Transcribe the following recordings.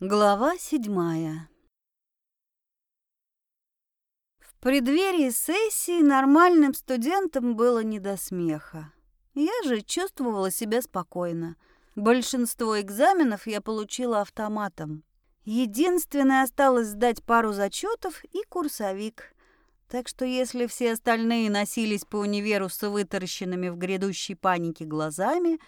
Глава седьмая В преддверии сессии нормальным студентам было не до смеха. Я же чувствовала себя спокойно. Большинство экзаменов я получила автоматом. Единственное осталось сдать пару зачетов и курсовик. Так что если все остальные носились по универу с вытаращенными в грядущей панике глазами,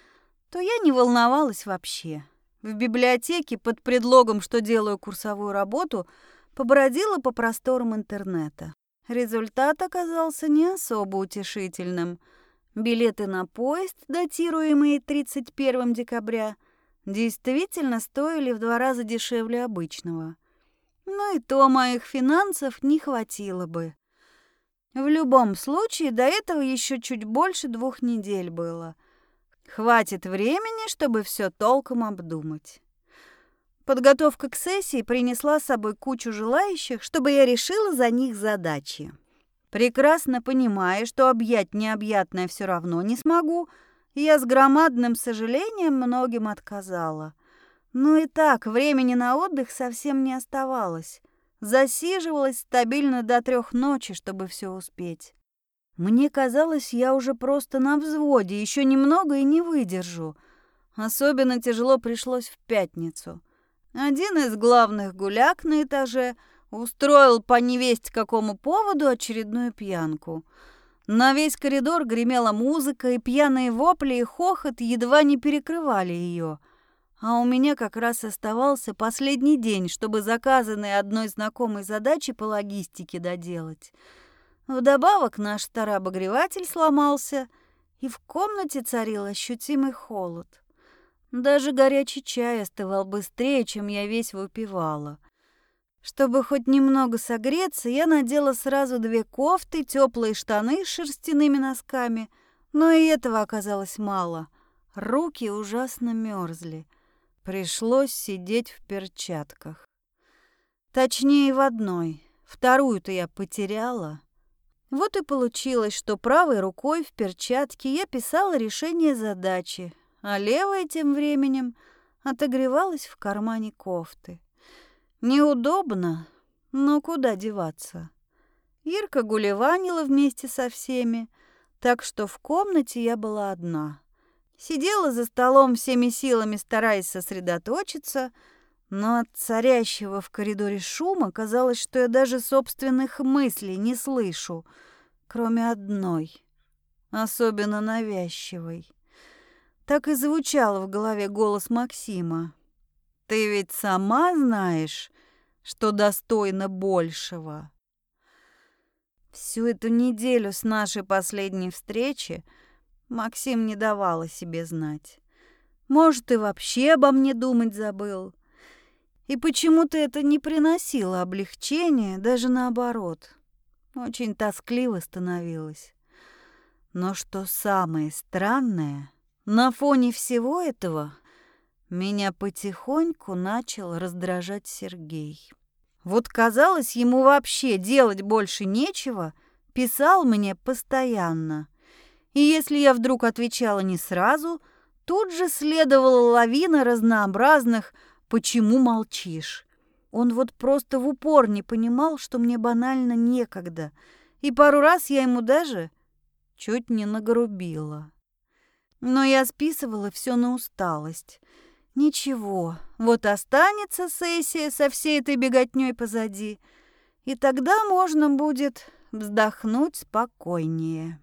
то я не волновалась вообще. В библиотеке под предлогом, что делаю курсовую работу, побродила по просторам интернета. Результат оказался не особо утешительным. Билеты на поезд, датируемые 31 декабря, действительно стоили в два раза дешевле обычного. Но и то моих финансов не хватило бы. В любом случае, до этого еще чуть больше двух недель было — Хватит времени, чтобы все толком обдумать. Подготовка к сессии принесла с собой кучу желающих, чтобы я решила за них задачи. Прекрасно понимая, что объять необъятное все равно не смогу, я с громадным сожалением многим отказала. Но и так времени на отдых совсем не оставалось. Засиживалась стабильно до трех ночи, чтобы все успеть. Мне казалось, я уже просто на взводе, еще немного и не выдержу. Особенно тяжело пришлось в пятницу. Один из главных гуляк на этаже устроил по невесть какому поводу очередную пьянку. На весь коридор гремела музыка, и пьяные вопли и хохот едва не перекрывали ее. А у меня как раз оставался последний день, чтобы заказанные одной знакомой задачи по логистике доделать. Вдобавок наш старый обогреватель сломался, и в комнате царил ощутимый холод. Даже горячий чай остывал быстрее, чем я весь выпивала. Чтобы хоть немного согреться, я надела сразу две кофты, теплые штаны с шерстяными носками, но и этого оказалось мало. Руки ужасно мерзли. Пришлось сидеть в перчатках. Точнее, в одной. Вторую-то я потеряла. Вот и получилось, что правой рукой в перчатке я писала решение задачи, а левая тем временем отогревалась в кармане кофты. Неудобно, но куда деваться? Ирка гулеванила вместе со всеми, так что в комнате я была одна. Сидела за столом всеми силами, стараясь сосредоточиться, но от царящего в коридоре шума казалось, что я даже собственных мыслей не слышу, кроме одной, особенно навязчивой. Так и звучал в голове голос Максима. «Ты ведь сама знаешь, что достойна большего». Всю эту неделю с нашей последней встречи Максим не давал о себе знать. Может, и вообще обо мне думать забыл. И почему-то это не приносило облегчения, даже наоборот. Очень тоскливо становилось. Но что самое странное, на фоне всего этого меня потихоньку начал раздражать Сергей. Вот казалось, ему вообще делать больше нечего, писал мне постоянно. И если я вдруг отвечала не сразу, тут же следовала лавина разнообразных «почему молчишь?». Он вот просто в упор не понимал, что мне банально некогда, и пару раз я ему даже чуть не нагрубила. Но я списывала все на усталость. Ничего, вот останется сессия со всей этой беготней позади, и тогда можно будет вздохнуть спокойнее.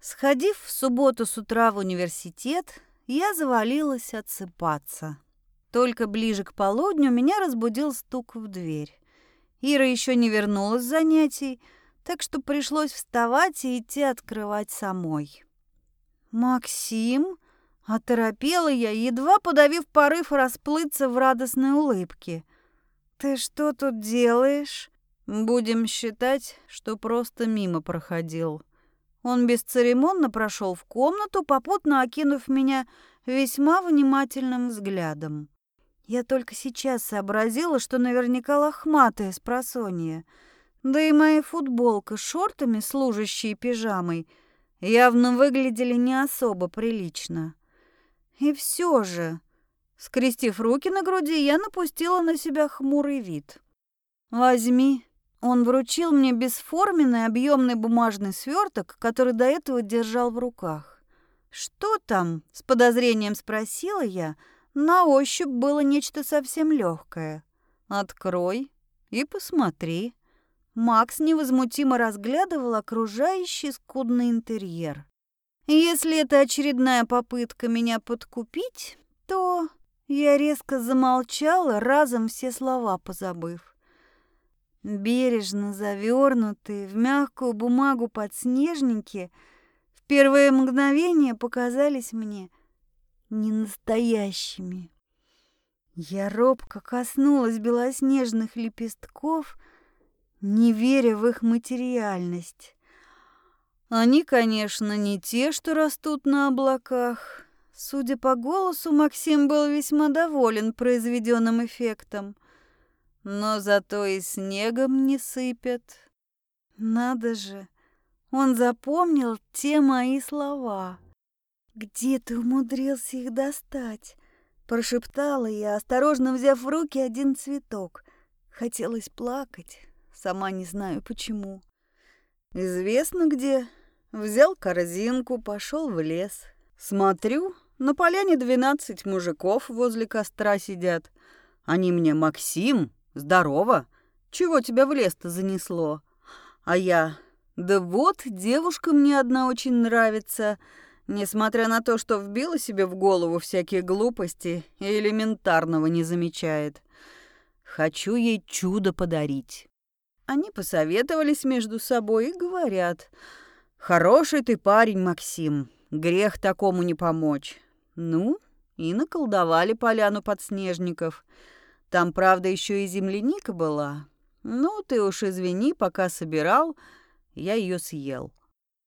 Сходив в субботу с утра в университет, я завалилась отсыпаться. Только ближе к полудню меня разбудил стук в дверь. Ира еще не вернулась с занятий, так что пришлось вставать и идти открывать самой. «Максим?» — оторопела я, едва подавив порыв расплыться в радостной улыбке. «Ты что тут делаешь?» «Будем считать, что просто мимо проходил», он бесцеремонно прошел в комнату, попутно окинув меня весьма внимательным взглядом. Я только сейчас сообразила, что наверняка лохматая с просонья. Да и моя футболка с шортами, служащие пижамой, явно выглядели не особо прилично. И все же, Скрестив руки на груди, я напустила на себя хмурый вид. «Возьми». Он вручил мне бесформенный объемный бумажный сверток, который до этого держал в руках. «Что там?» — с подозрением спросила я. На ощупь было нечто совсем легкое. «Открой и посмотри». Макс невозмутимо разглядывал окружающий скудный интерьер. Если это очередная попытка меня подкупить, то я резко замолчала, разом все слова позабыв. Бережно завернутые в мягкую бумагу подснежники в первое мгновение показались мне ненастоящими. Я робко коснулась белоснежных лепестков, не веря в их материальность. Они, конечно, не те, что растут на облаках. Судя по голосу, Максим был весьма доволен произведенным эффектом. Но зато и снегом не сыпят. Надо же, он запомнил те мои слова. «Где ты умудрился их достать?» Прошептала я, осторожно взяв в руки один цветок. Хотелось плакать, сама не знаю почему. «Известно где», Взял корзинку, пошел в лес. Смотрю, на поляне двенадцать мужиков возле костра сидят. Они мне «Максим, здорово! Чего тебя в лес-то занесло?» А я «Да вот, девушка мне одна очень нравится, несмотря на то, что вбила себе в голову всякие глупости и элементарного не замечает. Хочу ей чудо подарить». Они посоветовались между собой и говорят – Хороший ты парень, Максим. Грех такому не помочь. Ну, и наколдовали поляну подснежников. Там, правда, еще и земляника была. Ну, ты уж извини, пока собирал, я ее съел.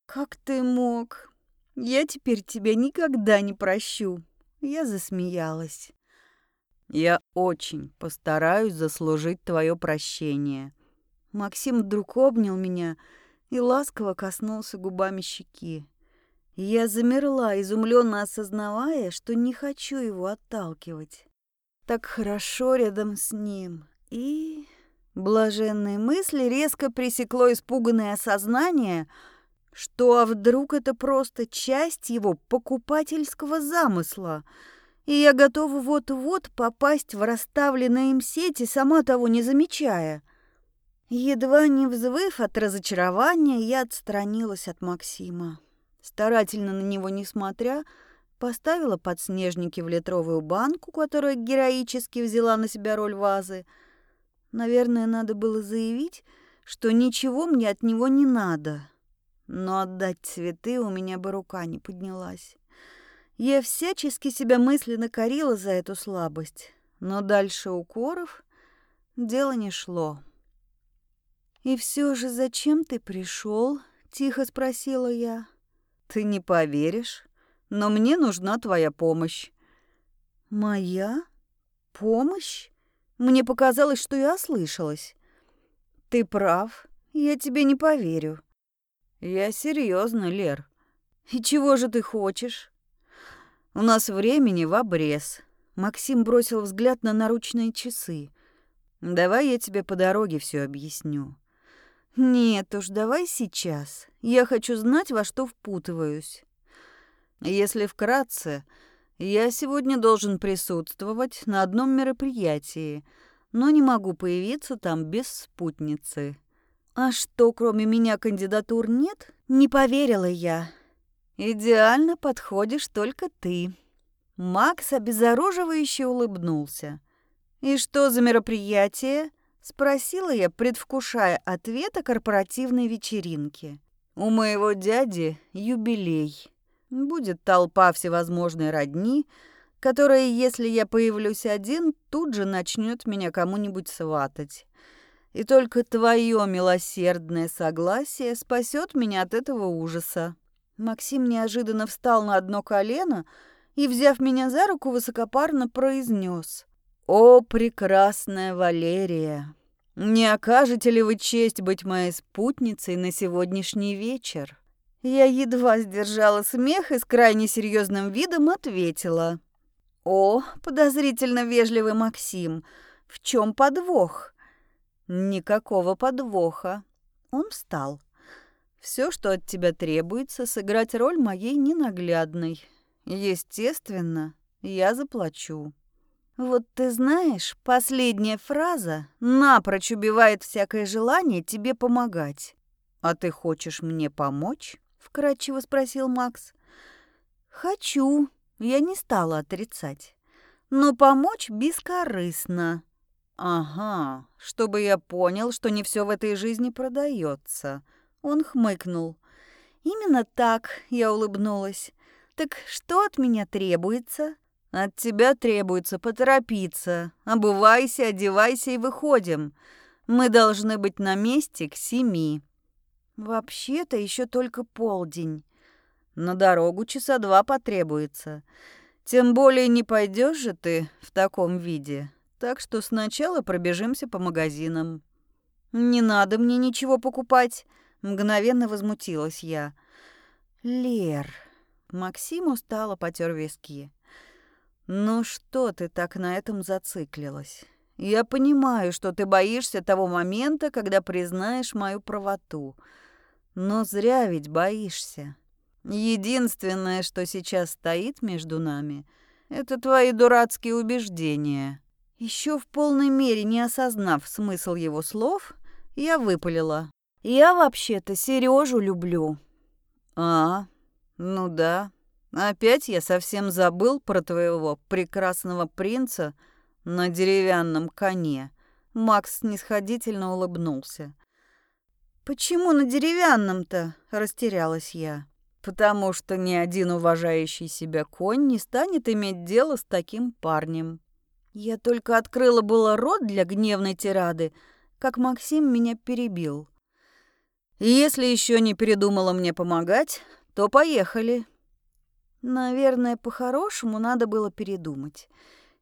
Как ты мог? Я теперь тебя никогда не прощу. Я засмеялась. Я очень постараюсь заслужить твое прощение. Максим вдруг обнял меня и ласково коснулся губами щеки. Я замерла, изумленно осознавая, что не хочу его отталкивать. Так хорошо рядом с ним. И... Блаженные мысли резко пресекло испуганное осознание, что а вдруг это просто часть его покупательского замысла, и я готова вот-вот попасть в расставленные им сети, сама того не замечая. Едва не взвыв от разочарования, я отстранилась от Максима. Старательно на него не смотря, поставила подснежники в литровую банку, которая героически взяла на себя роль вазы. Наверное, надо было заявить, что ничего мне от него не надо. Но отдать цветы у меня бы рука не поднялась. Я всячески себя мысленно корила за эту слабость, но дальше укоров дело не шло. «И все же зачем ты пришел? тихо спросила я. «Ты не поверишь, но мне нужна твоя помощь». «Моя? Помощь?» Мне показалось, что я ослышалась. «Ты прав, я тебе не поверю». «Я серьезно, Лер. И чего же ты хочешь?» «У нас времени в обрез». Максим бросил взгляд на наручные часы. «Давай я тебе по дороге все объясню. «Нет уж, давай сейчас. Я хочу знать, во что впутываюсь». «Если вкратце, я сегодня должен присутствовать на одном мероприятии, но не могу появиться там без спутницы». «А что, кроме меня кандидатур нет?» Не поверила я. «Идеально подходишь только ты». Макс обезоруживающе улыбнулся. «И что за мероприятие?» Спросила я, предвкушая ответ о корпоративной вечеринке. У моего дяди юбилей. Будет толпа всевозможной родни, которая, если я появлюсь один, тут же начнет меня кому-нибудь сватать. И только твое милосердное согласие спасет меня от этого ужаса. Максим неожиданно встал на одно колено и, взяв меня за руку, высокопарно произнес: «О, прекрасная Валерия! Не окажете ли вы честь быть моей спутницей на сегодняшний вечер?» Я едва сдержала смех и с крайне серьезным видом ответила. О, подозрительно вежливый Максим, в чем подвох? Никакого подвоха. Он встал. Все, что от тебя требуется, сыграть роль моей ненаглядной. Естественно, я заплачу. Вот ты знаешь, последняя фраза напрочь убивает всякое желание тебе помогать. А ты хочешь мне помочь? Вкратчиво спросил Макс. Хочу, я не стала отрицать. Но помочь бескорыстно. Ага, чтобы я понял, что не все в этой жизни продается. Он хмыкнул. Именно так, я улыбнулась. Так что от меня требуется? От тебя требуется поторопиться. Обувайся, одевайся и выходим. Мы должны быть на месте к семи. Вообще-то еще только полдень. На дорогу часа два потребуется. Тем более не пойдешь же ты в таком виде. Так что сначала пробежимся по магазинам. Не надо мне ничего покупать, мгновенно возмутилась я. Лер, Максим устало потер виски. Ну что ты так на этом зациклилась? Я понимаю, что ты боишься того момента, когда признаешь мою правоту. Но зря ведь боишься. Единственное, что сейчас стоит между нами, это твои дурацкие убеждения. Еще в полной мере не осознав смысл его слов, я выпалила. Я вообще-то Сережу люблю. А, ну да. Опять я совсем забыл про твоего прекрасного принца на деревянном коне. Макс снисходительно улыбнулся. «Почему на деревянном-то?» – растерялась я. Потому что ни один уважающий себя конь не станет иметь дело с таким парнем. Я только открыла было рот для гневной тирады, как Максим меня перебил. Если еще не передумала мне помогать, то поехали. Наверное, по-хорошему надо было передумать.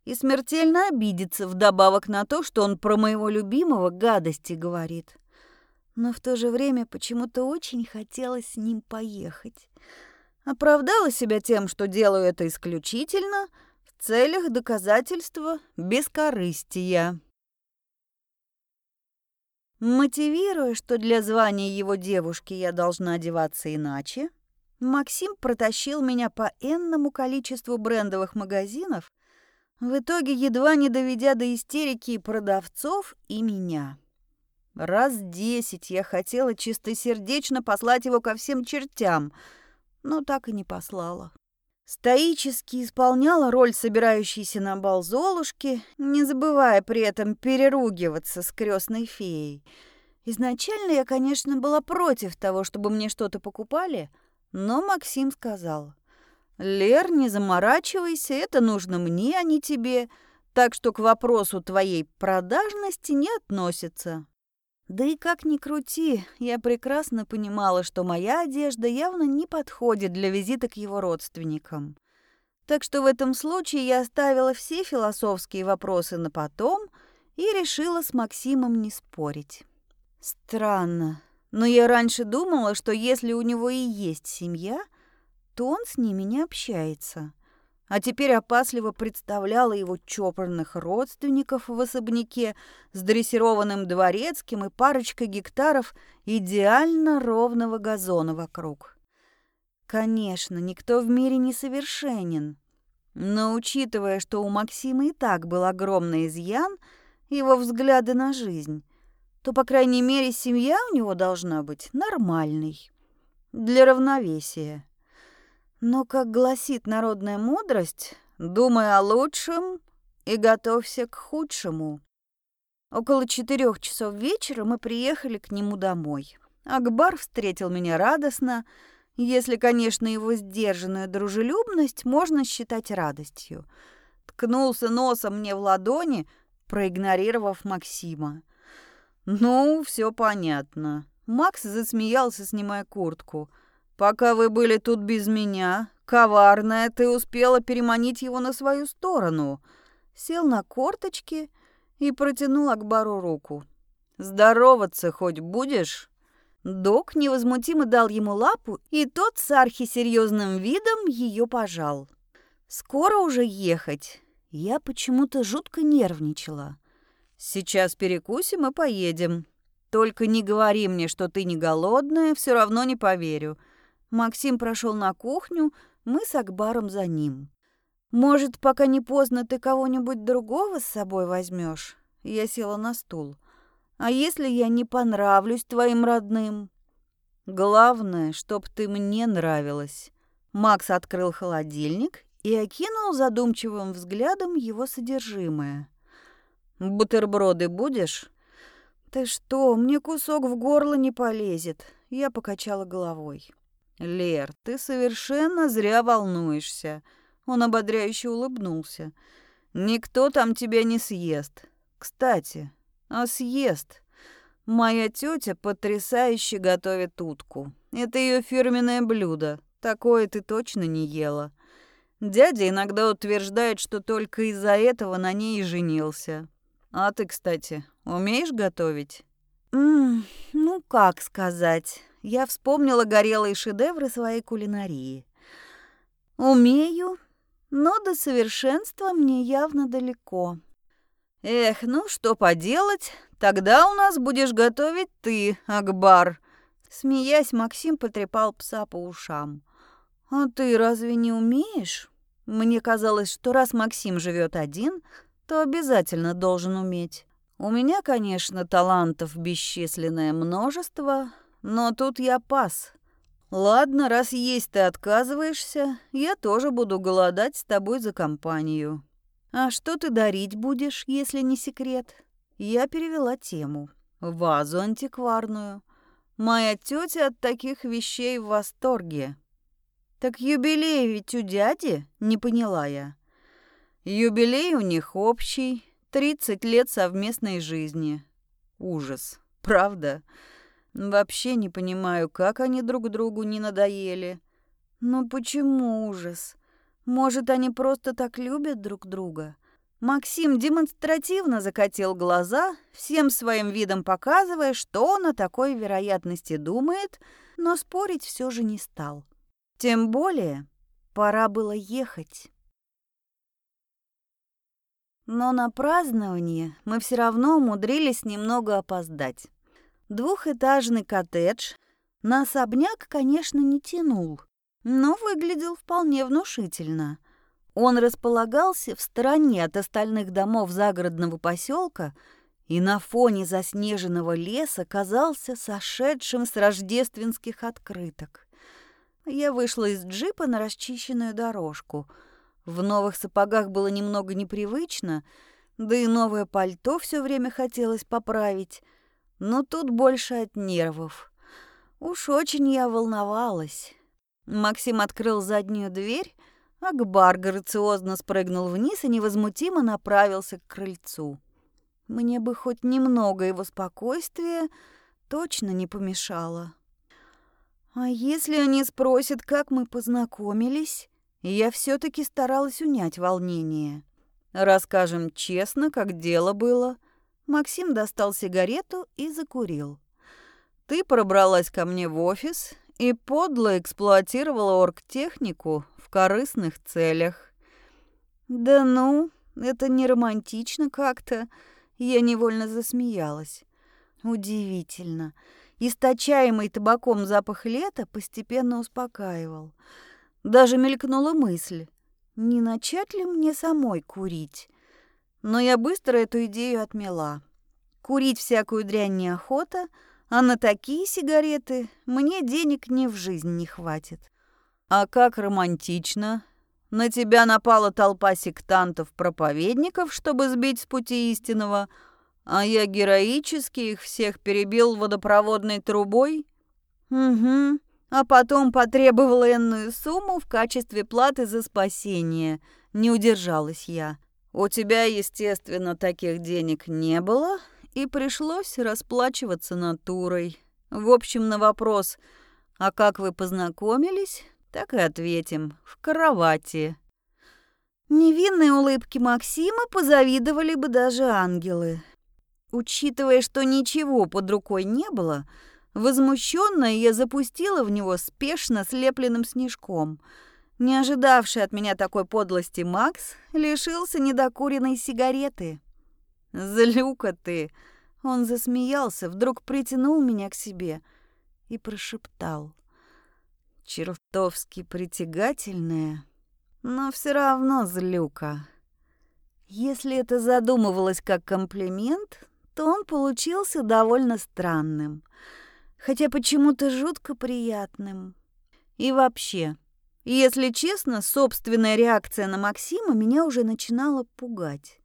И смертельно обидеться вдобавок на то, что он про моего любимого гадости говорит но в то же время почему-то очень хотелось с ним поехать. Оправдала себя тем, что делаю это исключительно в целях доказательства бескорыстия. Мотивируя, что для звания его девушки я должна одеваться иначе, Максим протащил меня по энному количеству брендовых магазинов, в итоге едва не доведя до истерики и продавцов, и меня. Раз десять я хотела чистосердечно послать его ко всем чертям, но так и не послала. Стоически исполняла роль собирающейся на бал Золушки, не забывая при этом переругиваться с крестной феей. Изначально я, конечно, была против того, чтобы мне что-то покупали, но Максим сказал, «Лер, не заморачивайся, это нужно мне, а не тебе, так что к вопросу твоей продажности не относится». Да и как ни крути, я прекрасно понимала, что моя одежда явно не подходит для визита к его родственникам. Так что в этом случае я оставила все философские вопросы на потом и решила с Максимом не спорить. Странно, но я раньше думала, что если у него и есть семья, то он с ними не общается а теперь опасливо представляла его чопорных родственников в особняке с дрессированным дворецким и парочкой гектаров идеально ровного газона вокруг. Конечно, никто в мире не совершенен, но учитывая, что у Максима и так был огромный изъян, его взгляды на жизнь, то, по крайней мере, семья у него должна быть нормальной, для равновесия. Но, как гласит народная мудрость, думай о лучшем и готовься к худшему. Около четырех часов вечера мы приехали к нему домой. Акбар встретил меня радостно, если, конечно, его сдержанную дружелюбность можно считать радостью. Ткнулся носом мне в ладони, проигнорировав Максима. «Ну, все понятно». Макс засмеялся, снимая куртку – Пока вы были тут без меня, коварная, ты успела переманить его на свою сторону. Сел на корточки и протянул Акбару руку. Здороваться хоть будешь? Док невозмутимо дал ему лапу, и тот с архисерьезным видом ее пожал. Скоро уже ехать. Я почему-то жутко нервничала. Сейчас перекусим и поедем. Только не говори мне, что ты не голодная, все равно не поверю. Максим прошел на кухню, мы с Акбаром за ним. Может, пока не поздно, ты кого-нибудь другого с собой возьмешь? Я села на стул. А если я не понравлюсь твоим родным? Главное, чтоб ты мне нравилась. Макс открыл холодильник и окинул задумчивым взглядом его содержимое. «Бутерброды будешь?» «Ты что, мне кусок в горло не полезет?» Я покачала головой. «Лер, ты совершенно зря волнуешься». Он ободряюще улыбнулся. «Никто там тебя не съест. Кстати, а съест. Моя тетя потрясающе готовит утку. Это ее фирменное блюдо. Такое ты точно не ела. Дядя иногда утверждает, что только из-за этого на ней и женился. А ты, кстати, умеешь готовить? Мм, ну как сказать. Я вспомнила горелые шедевры своей кулинарии. Умею, но до совершенства мне явно далеко. Эх, ну что поделать, тогда у нас будешь готовить ты, Акбар. Смеясь, Максим потрепал пса по ушам. А ты разве не умеешь? Мне казалось, что раз Максим живет один, то обязательно должен уметь. У меня, конечно, талантов бесчисленное множество, но тут я пас. Ладно, раз есть ты отказываешься, я тоже буду голодать с тобой за компанию. А что ты дарить будешь, если не секрет? Я перевела тему. Вазу антикварную. Моя тетя от таких вещей в восторге. «Так юбилей ведь у дяди?» — не поняла я. «Юбилей у них общий, 30 лет совместной жизни. Ужас, правда? Вообще не понимаю, как они друг другу не надоели. Но почему ужас? Может, они просто так любят друг друга?» Максим демонстративно закатил глаза, всем своим видом показывая, что он о такой вероятности думает, но спорить все же не стал. Тем более, пора было ехать. Но на празднование мы все равно умудрились немного опоздать. Двухэтажный коттедж на особняк, конечно, не тянул, но выглядел вполне внушительно. Он располагался в стороне от остальных домов загородного поселка и на фоне заснеженного леса казался сошедшим с рождественских открыток. Я вышла из джипа на расчищенную дорожку. В новых сапогах было немного непривычно, да и новое пальто все время хотелось поправить. Но тут больше от нервов. Уж очень я волновалась. Максим открыл заднюю дверь, Акбар грациозно спрыгнул вниз и невозмутимо направился к крыльцу. Мне бы хоть немного его спокойствия точно не помешало. А если они спросят, как мы познакомились? Я все таки старалась унять волнение. Расскажем честно, как дело было. Максим достал сигарету и закурил. Ты пробралась ко мне в офис и подло эксплуатировала оргтехнику в корыстных целях. Да ну, это не романтично как-то. Я невольно засмеялась. Удивительно. Источаемый табаком запах лета постепенно успокаивал. Даже мелькнула мысль, не начать ли мне самой курить? Но я быстро эту идею отмела. Курить всякую дрянь неохота, а на такие сигареты мне денег ни в жизнь не хватит. А как романтично. На тебя напала толпа сектантов-проповедников, чтобы сбить с пути истинного – а я героически их всех перебил водопроводной трубой? Угу. А потом потребовал энную сумму в качестве платы за спасение. Не удержалась я. У тебя, естественно, таких денег не было, и пришлось расплачиваться натурой. В общем, на вопрос «А как вы познакомились?» так и ответим «В кровати». Невинные улыбки Максима позавидовали бы даже ангелы. Учитывая, что ничего под рукой не было, возмущенная я запустила в него спешно слепленным снежком. Не ожидавший от меня такой подлости Макс лишился недокуренной сигареты. «Злюка ты!» Он засмеялся, вдруг притянул меня к себе и прошептал. «Чертовски притягательная, но все равно злюка». Если это задумывалось как комплимент, то он получился довольно странным, хотя почему-то жутко приятным. И вообще, если честно, собственная реакция на Максима меня уже начинала пугать.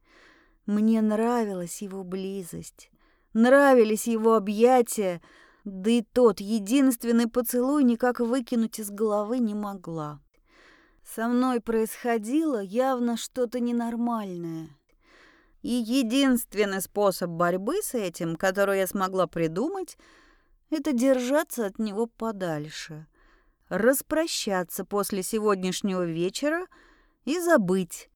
Мне нравилась его близость, нравились его объятия, да и тот единственный поцелуй никак выкинуть из головы не могла. Со мной происходило явно что-то ненормальное. И единственный способ борьбы с этим, который я смогла придумать, это держаться от него подальше, распрощаться после сегодняшнего вечера и забыть.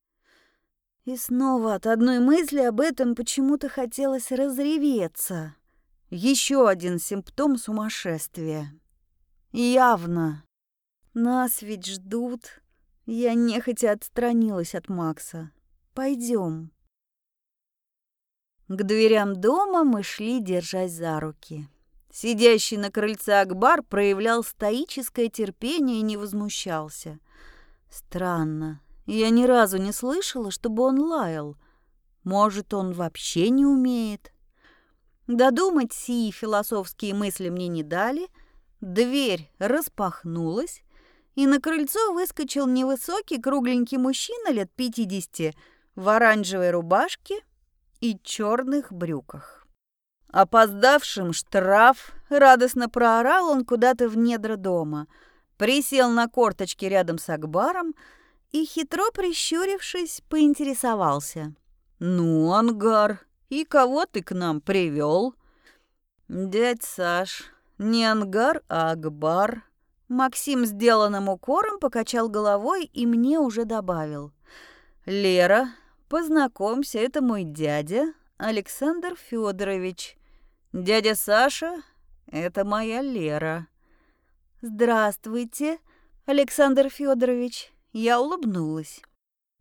И снова от одной мысли об этом почему-то хотелось разреветься. Еще один симптом сумасшествия. Явно. Нас ведь ждут. Я нехотя отстранилась от Макса. Пойдем. К дверям дома мы шли, держась за руки. Сидящий на крыльце Акбар проявлял стоическое терпение и не возмущался. Странно, я ни разу не слышала, чтобы он лаял. Может, он вообще не умеет? Додумать сии философские мысли мне не дали. Дверь распахнулась, и на крыльцо выскочил невысокий кругленький мужчина лет пятидесяти в оранжевой рубашке и черных брюках. Опоздавшим штраф, радостно проорал он куда-то в недра дома, присел на корточки рядом с Акбаром и, хитро прищурившись, поинтересовался. «Ну, Ангар, и кого ты к нам привел? «Дядь Саш, не Ангар, а Акбар». Максим сделанным укором покачал головой и мне уже добавил. «Лера, Познакомься, это мой дядя Александр Федорович. Дядя Саша — это моя Лера. Здравствуйте, Александр Федорович. Я улыбнулась.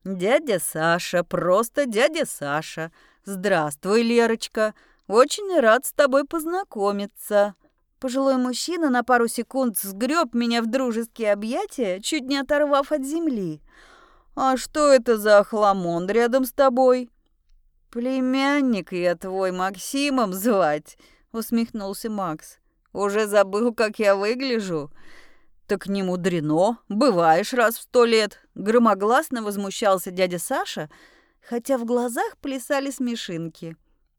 Дядя Саша, просто дядя Саша. Здравствуй, Лерочка. Очень рад с тобой познакомиться. Пожилой мужчина на пару секунд сгреб меня в дружеские объятия, чуть не оторвав от земли. «А что это за охламон рядом с тобой?» «Племянник я твой Максимом звать», — усмехнулся Макс. «Уже забыл, как я выгляжу?» «Так не мудрено, бываешь раз в сто лет», — громогласно возмущался дядя Саша, хотя в глазах плясали смешинки.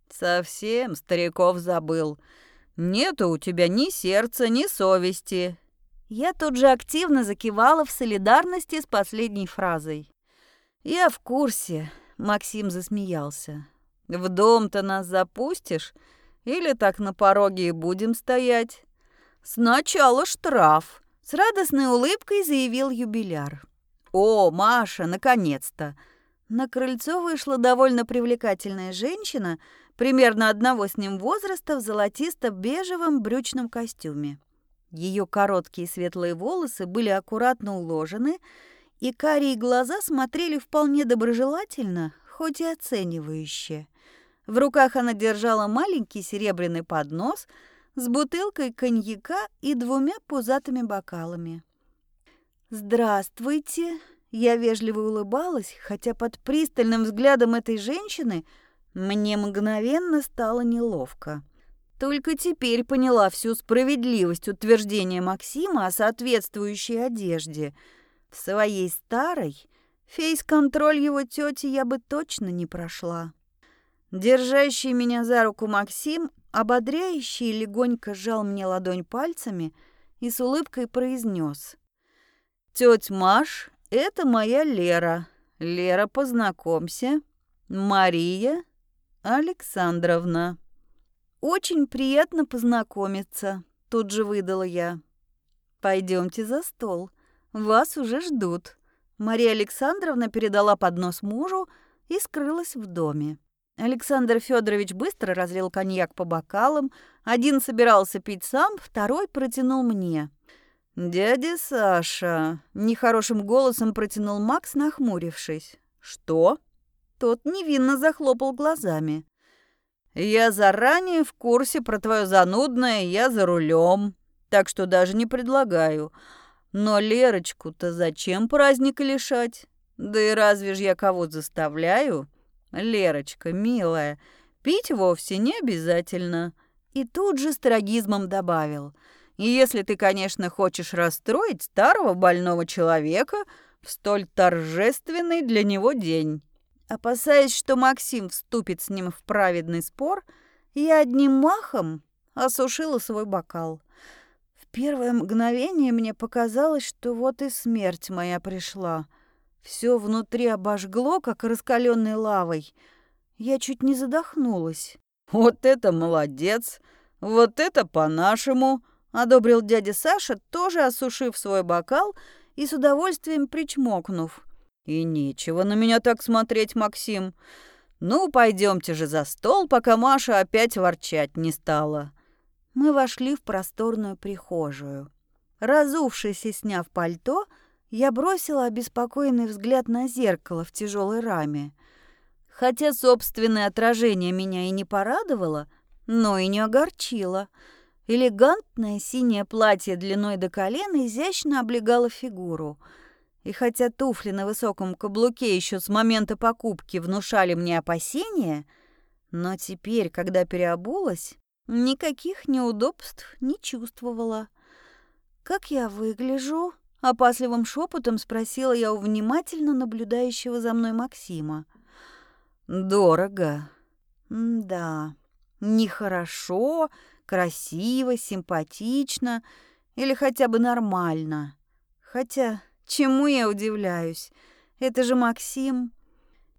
«Совсем стариков забыл. Нету у тебя ни сердца, ни совести. Я тут же активно закивала в солидарности с последней фразой. «Я в курсе», — Максим засмеялся. «В дом-то нас запустишь? Или так на пороге и будем стоять?» «Сначала штраф», — с радостной улыбкой заявил юбиляр. «О, Маша, наконец-то!» На крыльцо вышла довольно привлекательная женщина, примерно одного с ним возраста, в золотисто-бежевом брючном костюме. Ее короткие светлые волосы были аккуратно уложены, и карие глаза смотрели вполне доброжелательно, хоть и оценивающе. В руках она держала маленький серебряный поднос с бутылкой коньяка и двумя пузатыми бокалами. «Здравствуйте!» Я вежливо улыбалась, хотя под пристальным взглядом этой женщины мне мгновенно стало неловко. Только теперь поняла всю справедливость утверждения Максима о соответствующей одежде. В своей старой фейс-контроль его тети я бы точно не прошла. Держащий меня за руку Максим, ободряющий, легонько сжал мне ладонь пальцами и с улыбкой произнес: «Теть Маш, это моя Лера. Лера, познакомься. Мария Александровна». «Очень приятно познакомиться», — тут же выдала я. Пойдемте за стол. Вас уже ждут». Мария Александровна передала поднос мужу и скрылась в доме. Александр Федорович быстро разлил коньяк по бокалам. Один собирался пить сам, второй протянул мне. «Дядя Саша», — нехорошим голосом протянул Макс, нахмурившись. «Что?» Тот невинно захлопал глазами. «Я заранее в курсе про твое занудное «я за рулем», так что даже не предлагаю. Но Лерочку-то зачем праздника лишать? Да и разве ж я кого заставляю? Лерочка, милая, пить вовсе не обязательно». И тут же с трагизмом добавил. «И если ты, конечно, хочешь расстроить старого больного человека в столь торжественный для него день». Опасаясь, что Максим вступит с ним в праведный спор, я одним махом осушила свой бокал. Первое мгновение мне показалось, что вот и смерть моя пришла. Все внутри обожгло, как раскаленной лавой. Я чуть не задохнулась. «Вот это молодец! Вот это по-нашему!» — одобрил дядя Саша, тоже осушив свой бокал и с удовольствием причмокнув. «И нечего на меня так смотреть, Максим. Ну, пойдемте же за стол, пока Маша опять ворчать не стала». Мы вошли в просторную прихожую. Разувшись и сняв пальто, я бросила обеспокоенный взгляд на зеркало в тяжелой раме. Хотя собственное отражение меня и не порадовало, но и не огорчило. Элегантное синее платье длиной до колена изящно облегало фигуру — и хотя туфли на высоком каблуке еще с момента покупки внушали мне опасения, но теперь, когда переобулась, никаких неудобств не чувствовала. «Как я выгляжу?» — опасливым шепотом спросила я у внимательно наблюдающего за мной Максима. «Дорого». «Да, нехорошо, красиво, симпатично или хотя бы нормально. Хотя Чему я удивляюсь? Это же Максим.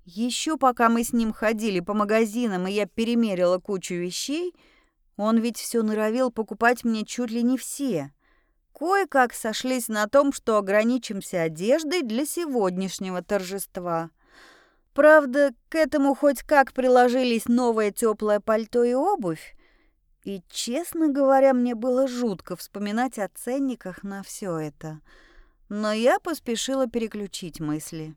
Еще пока мы с ним ходили по магазинам, и я перемерила кучу вещей, он ведь все норовил покупать мне чуть ли не все. Кое-как сошлись на том, что ограничимся одеждой для сегодняшнего торжества. Правда, к этому хоть как приложились новое теплое пальто и обувь, и, честно говоря, мне было жутко вспоминать о ценниках на все это — но я поспешила переключить мысли.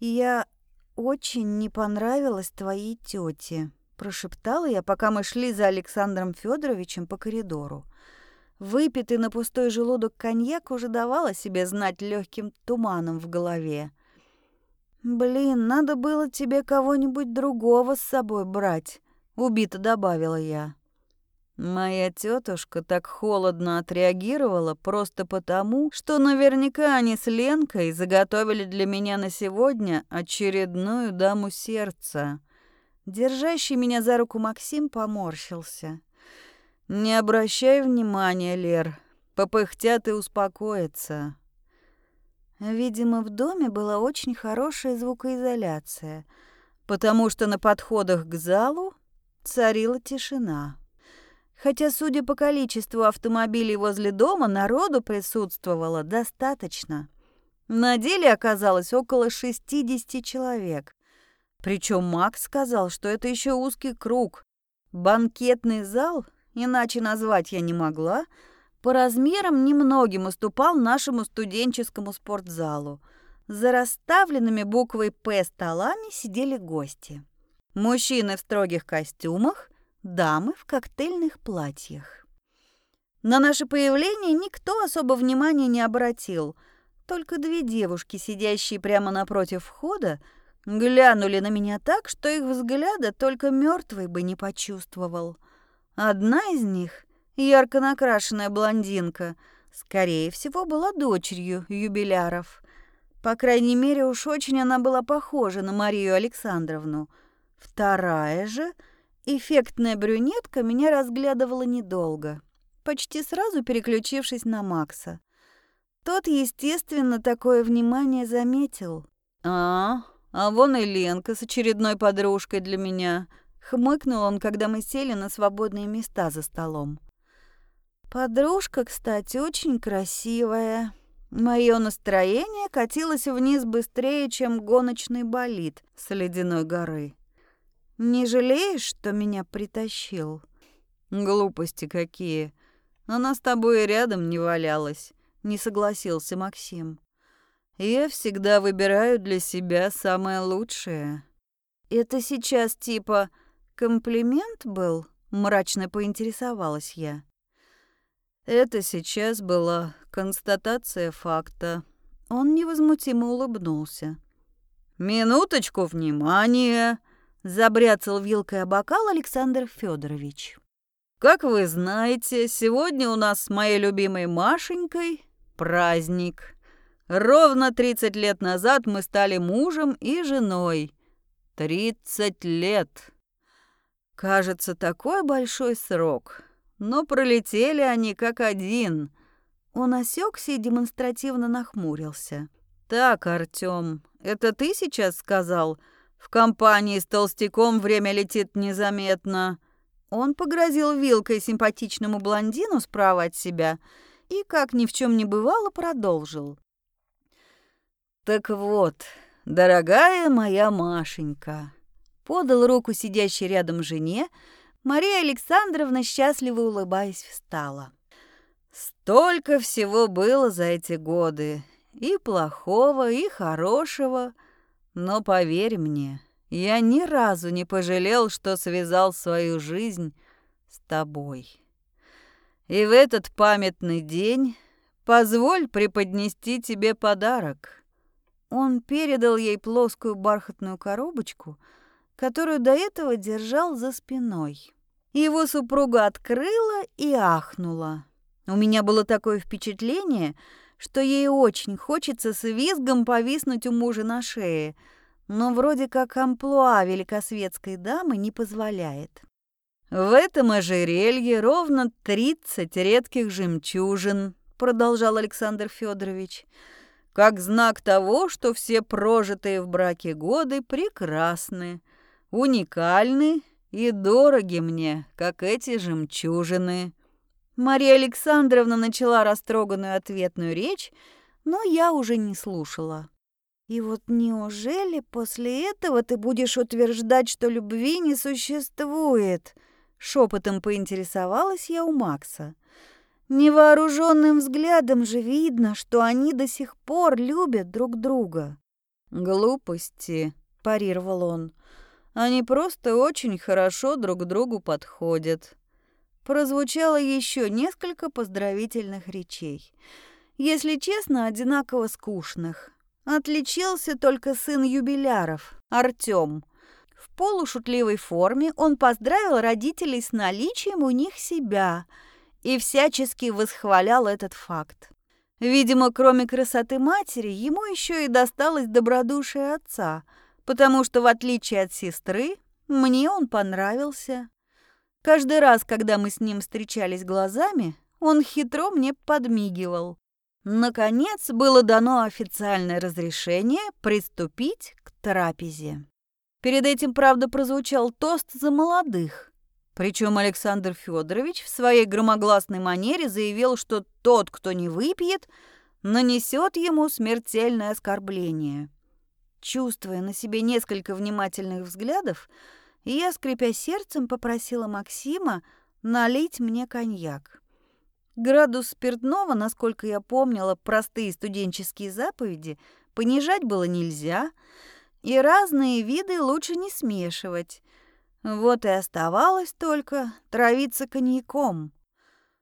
«Я очень не понравилась твоей тете», — прошептала я, пока мы шли за Александром Федоровичем по коридору. Выпитый на пустой желудок коньяк уже давал себе знать легким туманом в голове. «Блин, надо было тебе кого-нибудь другого с собой брать», — убито добавила я. Моя тетушка так холодно отреагировала просто потому, что наверняка они с Ленкой заготовили для меня на сегодня очередную даму сердца. Держащий меня за руку Максим поморщился. «Не обращай внимания, Лер. Попыхтят и успокоятся». Видимо, в доме была очень хорошая звукоизоляция, потому что на подходах к залу царила тишина. Хотя, судя по количеству автомобилей возле дома, народу присутствовало достаточно. На деле оказалось около 60 человек. Причем Макс сказал, что это еще узкий круг. Банкетный зал, иначе назвать я не могла, по размерам немногим уступал нашему студенческому спортзалу. За расставленными буквой «П» столами сидели гости. Мужчины в строгих костюмах – дамы в коктейльных платьях. На наше появление никто особо внимания не обратил. Только две девушки, сидящие прямо напротив входа, глянули на меня так, что их взгляда только мертвый бы не почувствовал. Одна из них, ярко накрашенная блондинка, скорее всего, была дочерью юбиляров. По крайней мере, уж очень она была похожа на Марию Александровну. Вторая же — Эффектная брюнетка меня разглядывала недолго, почти сразу переключившись на Макса. Тот, естественно, такое внимание заметил. «А, а вон и Ленка с очередной подружкой для меня», — хмыкнул он, когда мы сели на свободные места за столом. «Подружка, кстати, очень красивая», Мое настроение катилось вниз быстрее, чем гоночный болид с ледяной горы. Не жалеешь, что меня притащил? Глупости какие. Она с тобой рядом не валялась. не согласился Максим. Я всегда выбираю для себя самое лучшее. Это сейчас типа комплимент был? Мрачно поинтересовалась я. Это сейчас была констатация факта. Он невозмутимо улыбнулся. «Минуточку внимания!» — забряцал вилкой о бокал Александр Федорович. «Как вы знаете, сегодня у нас с моей любимой Машенькой праздник. Ровно 30 лет назад мы стали мужем и женой. 30 лет. Кажется, такой большой срок. Но пролетели они как один. Он осекся и демонстративно нахмурился. «Так, Артём, это ты сейчас сказал? В компании с толстяком время летит незаметно». Он погрозил вилкой симпатичному блондину справа от себя и, как ни в чем не бывало, продолжил. «Так вот, дорогая моя Машенька», — подал руку сидящей рядом жене, — Мария Александровна, счастливо улыбаясь, встала. Столько всего было за эти годы, и плохого, и хорошего, но поверь мне, я ни разу не пожалел, что связал свою жизнь с тобой. И в этот памятный день позволь преподнести тебе подарок. Он передал ей плоскую бархатную коробочку, которую до этого держал за спиной. Его супруга открыла и ахнула. У меня было такое впечатление, что ей очень хочется с визгом повиснуть у мужа на шее, но вроде как амплуа великосветской дамы не позволяет. «В этом ожерелье ровно тридцать редких жемчужин», — продолжал Александр Федорович, «как знак того, что все прожитые в браке годы прекрасны, уникальны и дороги мне, как эти жемчужины». Мария Александровна начала растроганную ответную речь, но я уже не слушала. «И вот неужели после этого ты будешь утверждать, что любви не существует?» Шепотом поинтересовалась я у Макса. Невооруженным взглядом же видно, что они до сих пор любят друг друга. «Глупости», – парировал он. Они просто очень хорошо друг другу подходят. Прозвучало еще несколько поздравительных речей. Если честно, одинаково скучных. Отличился только сын юбиляров, Артём. В полушутливой форме он поздравил родителей с наличием у них себя и всячески восхвалял этот факт. Видимо, кроме красоты матери, ему еще и досталось добродушие отца – потому что, в отличие от сестры, мне он понравился. Каждый раз, когда мы с ним встречались глазами, он хитро мне подмигивал. Наконец, было дано официальное разрешение приступить к трапезе. Перед этим, правда, прозвучал тост за молодых. Причем Александр Федорович в своей громогласной манере заявил, что тот, кто не выпьет, нанесет ему смертельное оскорбление. Чувствуя на себе несколько внимательных взглядов, я, скрипя сердцем, попросила Максима налить мне коньяк. Градус спиртного, насколько я помнила простые студенческие заповеди, понижать было нельзя, и разные виды лучше не смешивать. Вот и оставалось только травиться коньяком.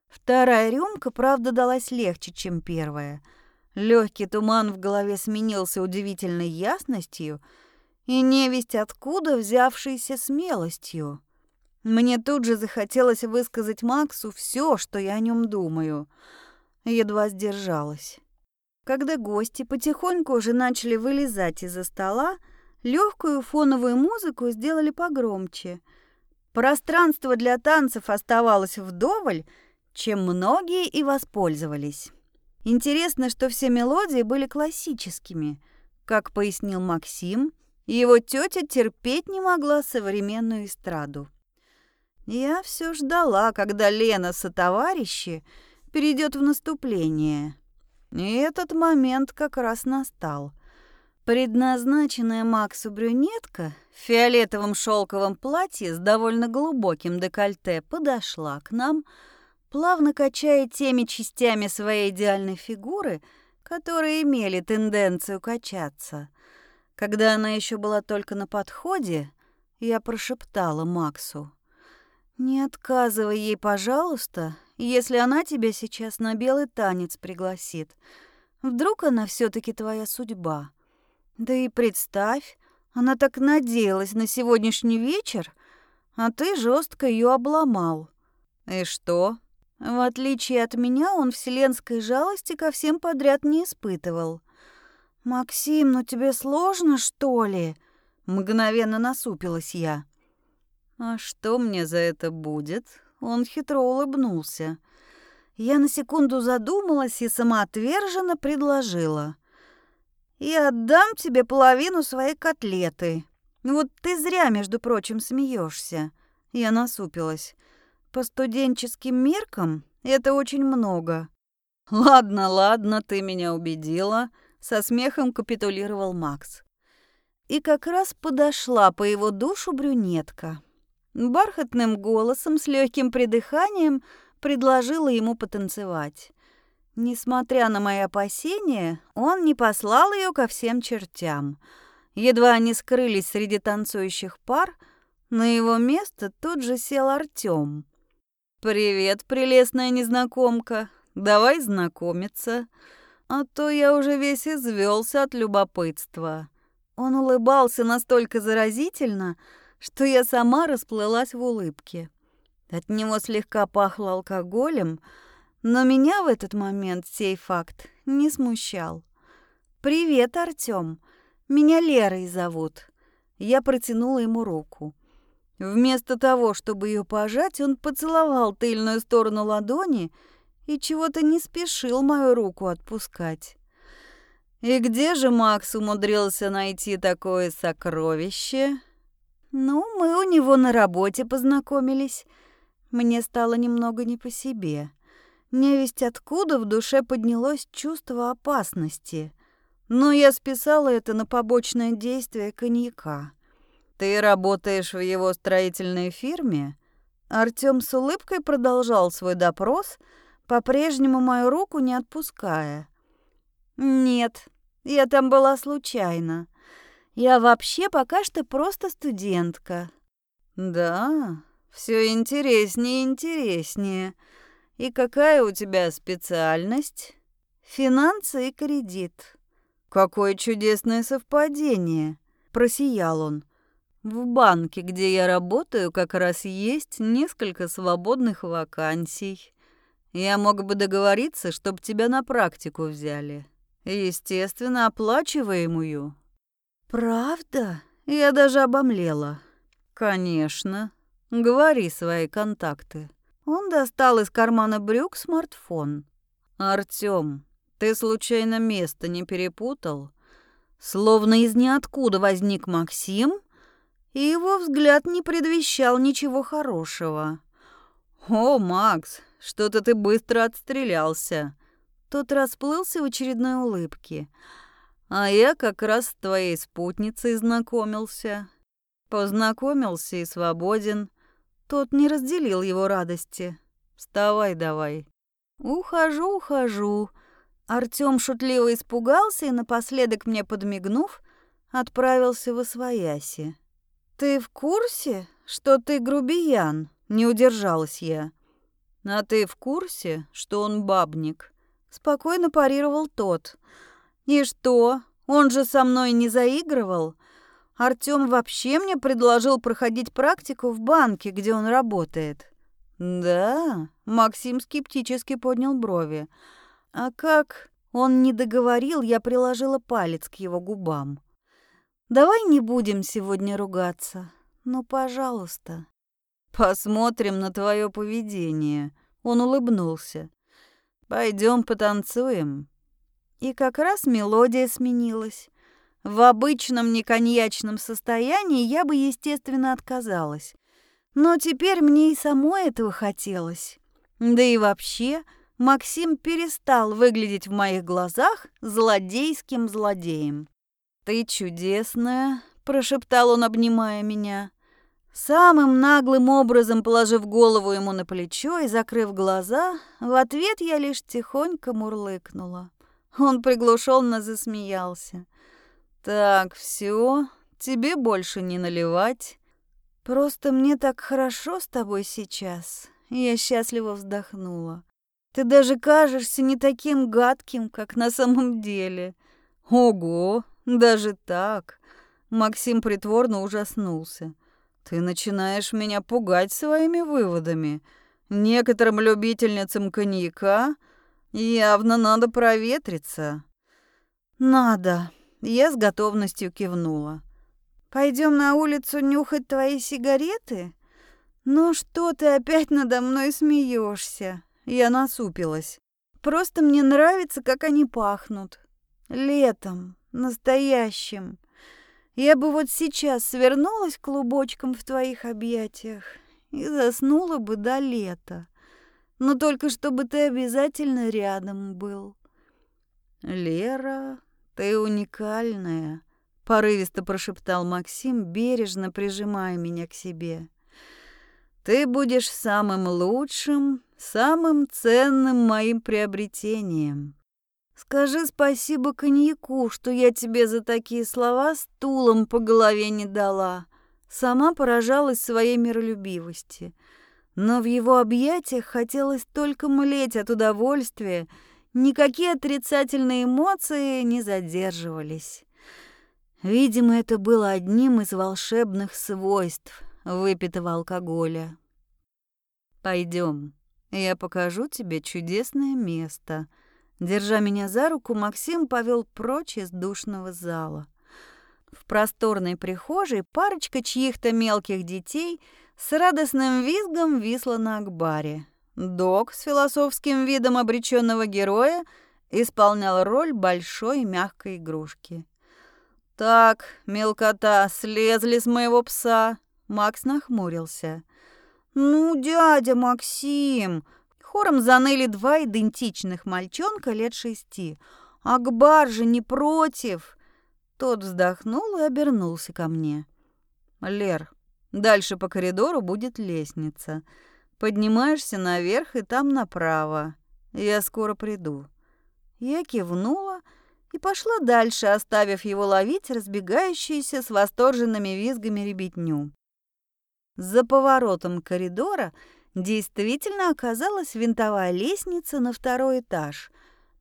Вторая рюмка, правда, далась легче, чем первая — Легкий туман в голове сменился удивительной ясностью и невесть откуда взявшейся смелостью. Мне тут же захотелось высказать Максу все, что я о нем думаю. Едва сдержалась. Когда гости потихоньку уже начали вылезать из-за стола, легкую фоновую музыку сделали погромче. Пространство для танцев оставалось вдоволь, чем многие и воспользовались. Интересно, что все мелодии были классическими. Как пояснил Максим, его тетя терпеть не могла современную эстраду. Я все ждала, когда Лена со товарищи перейдет в наступление. И этот момент как раз настал. Предназначенная Максу брюнетка в фиолетовом шелковом платье с довольно глубоким декольте подошла к нам, плавно качая теми частями своей идеальной фигуры, которые имели тенденцию качаться. Когда она еще была только на подходе, я прошептала Максу. «Не отказывай ей, пожалуйста, если она тебя сейчас на белый танец пригласит. Вдруг она все таки твоя судьба. Да и представь, она так надеялась на сегодняшний вечер, а ты жестко ее обломал. И что? В отличие от меня, он вселенской жалости ко всем подряд не испытывал. «Максим, ну тебе сложно, что ли?» Мгновенно насупилась я. «А что мне за это будет?» Он хитро улыбнулся. Я на секунду задумалась и самоотверженно предложила. «Я отдам тебе половину своей котлеты. Вот ты зря, между прочим, смеешься. Я насупилась. По студенческим меркам это очень много. Ладно, ладно, ты меня убедила, со смехом капитулировал Макс. И как раз подошла по его душу брюнетка. Бархатным голосом с легким придыханием предложила ему потанцевать. Несмотря на мои опасения, он не послал ее ко всем чертям. Едва они скрылись среди танцующих пар, на его место тут же сел Артём. «Привет, прелестная незнакомка. Давай знакомиться. А то я уже весь извелся от любопытства». Он улыбался настолько заразительно, что я сама расплылась в улыбке. От него слегка пахло алкоголем, но меня в этот момент сей факт не смущал. «Привет, Артём. Меня Лерой зовут». Я протянула ему руку. Вместо того, чтобы ее пожать, он поцеловал тыльную сторону ладони и чего-то не спешил мою руку отпускать. И где же Макс умудрился найти такое сокровище? Ну, мы у него на работе познакомились. Мне стало немного не по себе. Невесть откуда в душе поднялось чувство опасности. Но я списала это на побочное действие коньяка. «Ты работаешь в его строительной фирме?» Артём с улыбкой продолжал свой допрос, по-прежнему мою руку не отпуская. «Нет, я там была случайно. Я вообще пока что просто студентка». «Да, все интереснее и интереснее. И какая у тебя специальность?» «Финансы и кредит». «Какое чудесное совпадение!» – просиял он. В банке, где я работаю, как раз есть несколько свободных вакансий. Я мог бы договориться, чтобы тебя на практику взяли. Естественно, оплачиваемую. Правда? Я даже обомлела. Конечно. Говори свои контакты. Он достал из кармана брюк смартфон. Артём, ты случайно место не перепутал? Словно из ниоткуда возник Максим и его взгляд не предвещал ничего хорошего. «О, Макс, что-то ты быстро отстрелялся!» Тот расплылся в очередной улыбке. «А я как раз с твоей спутницей знакомился. Познакомился и свободен. Тот не разделил его радости. Вставай давай». «Ухожу, ухожу». Артём шутливо испугался и, напоследок мне подмигнув, отправился в Освояси. «Ты в курсе, что ты грубиян?» — не удержалась я. «А ты в курсе, что он бабник?» — спокойно парировал тот. «И что, он же со мной не заигрывал?» Артём вообще мне предложил проходить практику в банке, где он работает. Да, Максим скептически поднял брови. А как он не договорил, я приложила палец к его губам. Давай не будем сегодня ругаться. Ну, пожалуйста. Посмотрим на твое поведение. Он улыбнулся. Пойдем потанцуем. И как раз мелодия сменилась. В обычном неконьячном состоянии я бы, естественно, отказалась. Но теперь мне и самой этого хотелось. Да и вообще, Максим перестал выглядеть в моих глазах злодейским злодеем. «Ты чудесная», — прошептал он, обнимая меня. Самым наглым образом положив голову ему на плечо и закрыв глаза, в ответ я лишь тихонько мурлыкнула. Он приглушенно засмеялся. «Так, все, тебе больше не наливать. Просто мне так хорошо с тобой сейчас». Я счастливо вздохнула. «Ты даже кажешься не таким гадким, как на самом деле». «Ого, даже так?» Максим притворно ужаснулся. Ты начинаешь меня пугать своими выводами. Некоторым любительницам коньяка явно надо проветриться. Надо. Я с готовностью кивнула. Пойдем на улицу нюхать твои сигареты? Ну что ты опять надо мной смеешься? Я насупилась. Просто мне нравится, как они пахнут. Летом, настоящим. Я бы вот сейчас свернулась клубочком в твоих объятиях и заснула бы до лета. Но только чтобы ты обязательно рядом был. Лера, ты уникальная, порывисто прошептал Максим, бережно прижимая меня к себе. Ты будешь самым лучшим, самым ценным моим приобретением. Скажи спасибо коньяку, что я тебе за такие слова стулом по голове не дала. Сама поражалась своей миролюбивости. Но в его объятиях хотелось только млеть от удовольствия, никакие отрицательные эмоции не задерживались. Видимо, это было одним из волшебных свойств выпитого алкоголя. Пойдем, я покажу тебе чудесное место — Держа меня за руку, Максим повел прочь из душного зала. В просторной прихожей парочка чьих-то мелких детей с радостным визгом висла на акбаре. Док с философским видом обреченного героя исполнял роль большой мягкой игрушки. «Так, мелкота, слезли с моего пса!» Макс нахмурился. «Ну, дядя Максим!» Хором заныли два идентичных мальчонка лет шести. «Акбар же не против!» Тот вздохнул и обернулся ко мне. «Лер, дальше по коридору будет лестница. Поднимаешься наверх и там направо. Я скоро приду». Я кивнула и пошла дальше, оставив его ловить разбегающиеся с восторженными визгами ребятню. За поворотом коридора – действительно оказалась винтовая лестница на второй этаж,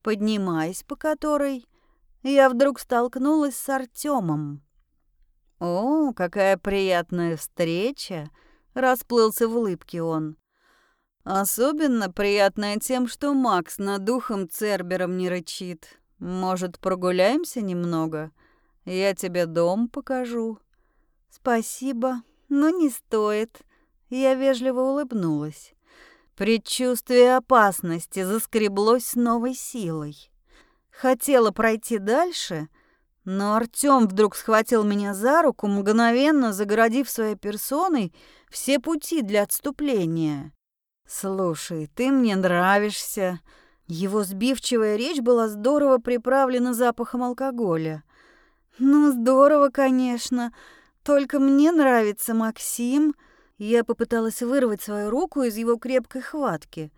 поднимаясь по которой я вдруг столкнулась с Артемом. «О, какая приятная встреча!» — расплылся в улыбке он. «Особенно приятная тем, что Макс над духом Цербером не рычит. Может, прогуляемся немного? Я тебе дом покажу». «Спасибо, но не стоит», я вежливо улыбнулась. Предчувствие опасности заскреблось с новой силой. Хотела пройти дальше, но Артём вдруг схватил меня за руку, мгновенно загородив своей персоной все пути для отступления. «Слушай, ты мне нравишься». Его сбивчивая речь была здорово приправлена запахом алкоголя. «Ну, здорово, конечно. Только мне нравится Максим», я попыталась вырвать свою руку из его крепкой хватки.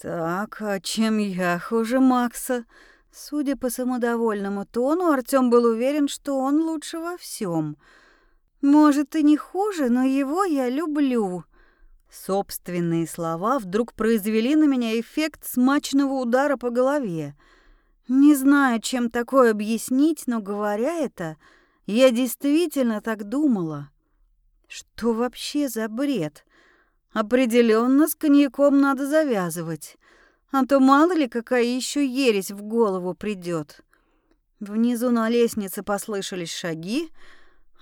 Так, а чем я хуже Макса? Судя по самодовольному тону, Артём был уверен, что он лучше во всем. Может, и не хуже, но его я люблю. Собственные слова вдруг произвели на меня эффект смачного удара по голове. Не знаю, чем такое объяснить, но говоря это, я действительно так думала. Что вообще за бред? Определенно с коньяком надо завязывать, а то мало ли какая еще ересь в голову придет. Внизу на лестнице послышались шаги.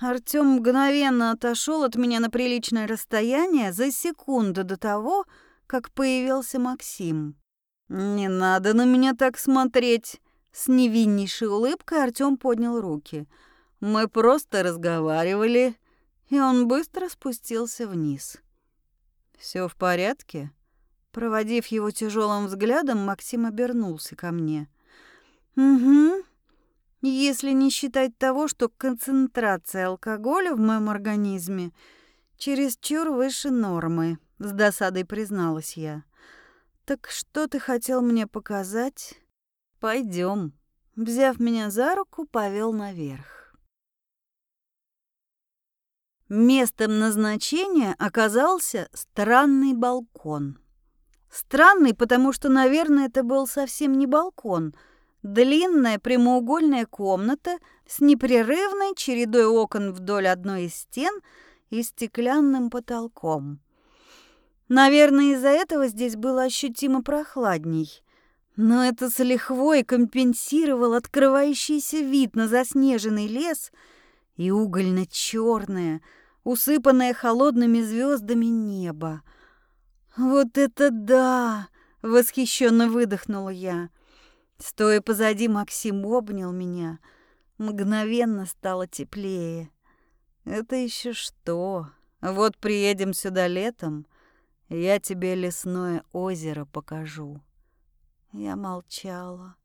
Артём мгновенно отошел от меня на приличное расстояние за секунду до того, как появился Максим. «Не надо на меня так смотреть!» С невиннейшей улыбкой Артём поднял руки. «Мы просто разговаривали и он быстро спустился вниз. Все в порядке?» Проводив его тяжелым взглядом, Максим обернулся ко мне. «Угу. Если не считать того, что концентрация алкоголя в моем организме Чересчур выше нормы, с досадой призналась я. Так что ты хотел мне показать? Пойдем. Взяв меня за руку, повел наверх. Местом назначения оказался странный балкон. Странный, потому что, наверное, это был совсем не балкон. Длинная прямоугольная комната с непрерывной чередой окон вдоль одной из стен — и стеклянным потолком. Наверное, из-за этого здесь было ощутимо прохладней. Но это с лихвой компенсировал открывающийся вид на заснеженный лес и угольно-черное, усыпанное холодными звездами небо. «Вот это да!» — восхищенно выдохнула я. Стоя позади, Максим обнял меня. Мгновенно стало теплее. Это еще что? Вот приедем сюда летом, я тебе лесное озеро покажу. Я молчала.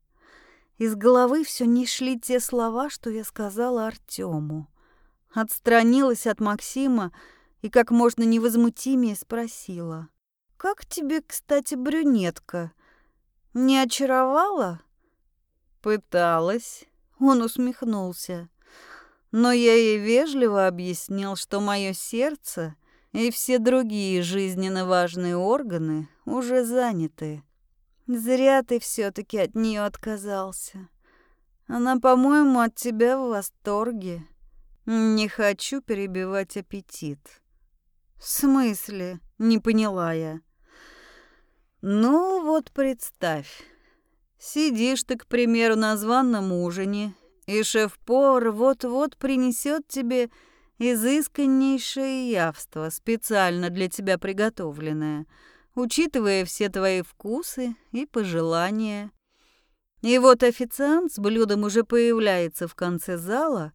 Из головы все не шли те слова, что я сказала Артему. Отстранилась от Максима и как можно невозмутимее спросила. «Как тебе, кстати, брюнетка? Не очаровала?» «Пыталась», — он усмехнулся но я ей вежливо объяснил, что мое сердце и все другие жизненно важные органы уже заняты. Зря ты все таки от нее отказался. Она, по-моему, от тебя в восторге. Не хочу перебивать аппетит. В смысле? Не поняла я. Ну вот представь. Сидишь ты, к примеру, на званном ужине и шеф-повар вот-вот принесет тебе изысканнейшее явство, специально для тебя приготовленное, учитывая все твои вкусы и пожелания. И вот официант с блюдом уже появляется в конце зала,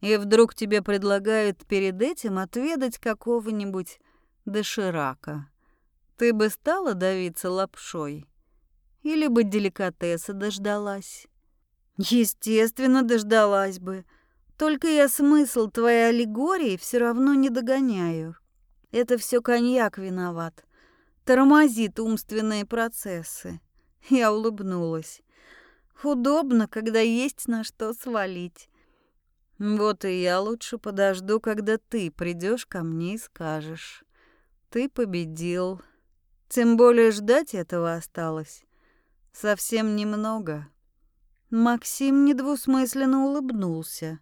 и вдруг тебе предлагают перед этим отведать какого-нибудь доширака. Ты бы стала давиться лапшой? Или бы деликатеса дождалась? Естественно, дождалась бы. Только я смысл твоей аллегории все равно не догоняю. Это все коньяк виноват. Тормозит умственные процессы. Я улыбнулась. Удобно, когда есть на что свалить. Вот и я лучше подожду, когда ты придешь ко мне и скажешь. Ты победил. Тем более ждать этого осталось совсем немного. Максим недвусмысленно улыбнулся.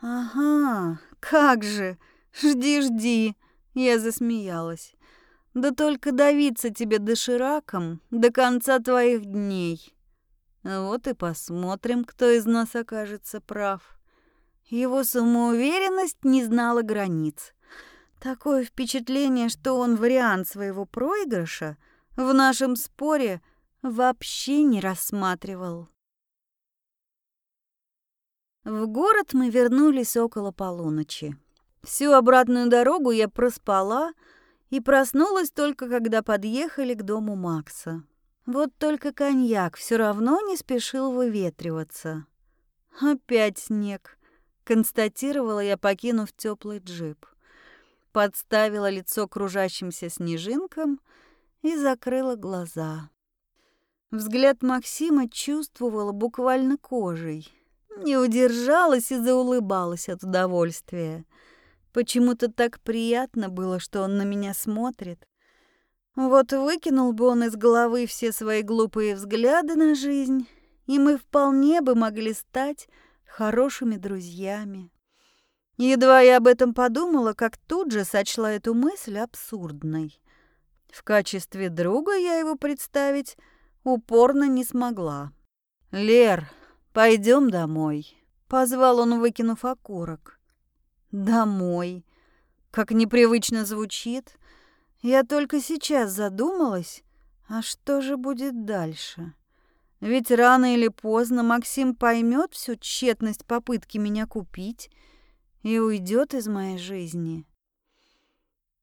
«Ага, как же! Жди, жди!» Я засмеялась. «Да только давиться тебе дошираком до конца твоих дней. Вот и посмотрим, кто из нас окажется прав». Его самоуверенность не знала границ. Такое впечатление, что он вариант своего проигрыша в нашем споре вообще не рассматривал. В город мы вернулись около полуночи. Всю обратную дорогу я проспала и проснулась только когда подъехали к дому Макса. Вот только коньяк все равно не спешил выветриваться. Опять снег, констатировала я, покинув теплый джип. Подставила лицо кружащимся снежинкам и закрыла глаза. Взгляд Максима чувствовала буквально кожей. Не удержалась и заулыбалась от удовольствия. Почему-то так приятно было, что он на меня смотрит. Вот выкинул бы он из головы все свои глупые взгляды на жизнь, и мы вполне бы могли стать хорошими друзьями. Едва я об этом подумала, как тут же сочла эту мысль абсурдной. В качестве друга я его представить упорно не смогла. «Лер, Пойдем домой», — позвал он, выкинув окурок. «Домой». Как непривычно звучит. Я только сейчас задумалась, а что же будет дальше? Ведь рано или поздно Максим поймет всю тщетность попытки меня купить и уйдет из моей жизни.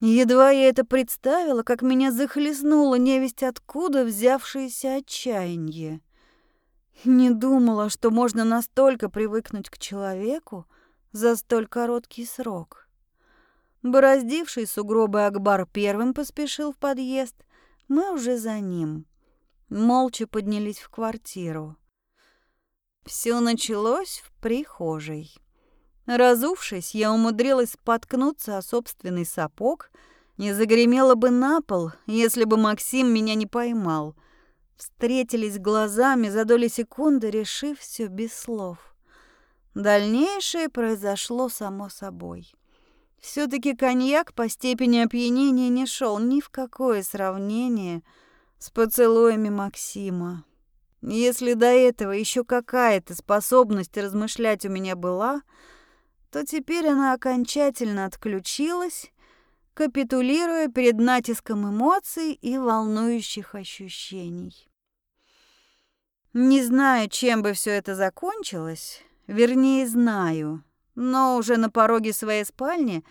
Едва я это представила, как меня захлестнуло невесть откуда взявшееся отчаяние. Не думала, что можно настолько привыкнуть к человеку за столь короткий срок. Бороздивший сугробы Акбар первым поспешил в подъезд. Мы уже за ним. Молча поднялись в квартиру. Все началось в прихожей. Разувшись, я умудрилась споткнуться о собственный сапог и загремела бы на пол, если бы Максим меня не поймал. Встретились глазами за доли секунды, решив все без слов. Дальнейшее произошло само собой. все таки коньяк по степени опьянения не шел ни в какое сравнение с поцелуями Максима. Если до этого еще какая-то способность размышлять у меня была, то теперь она окончательно отключилась, капитулируя перед натиском эмоций и волнующих ощущений. Не знаю, чем бы все это закончилось, вернее, знаю, но уже на пороге своей спальни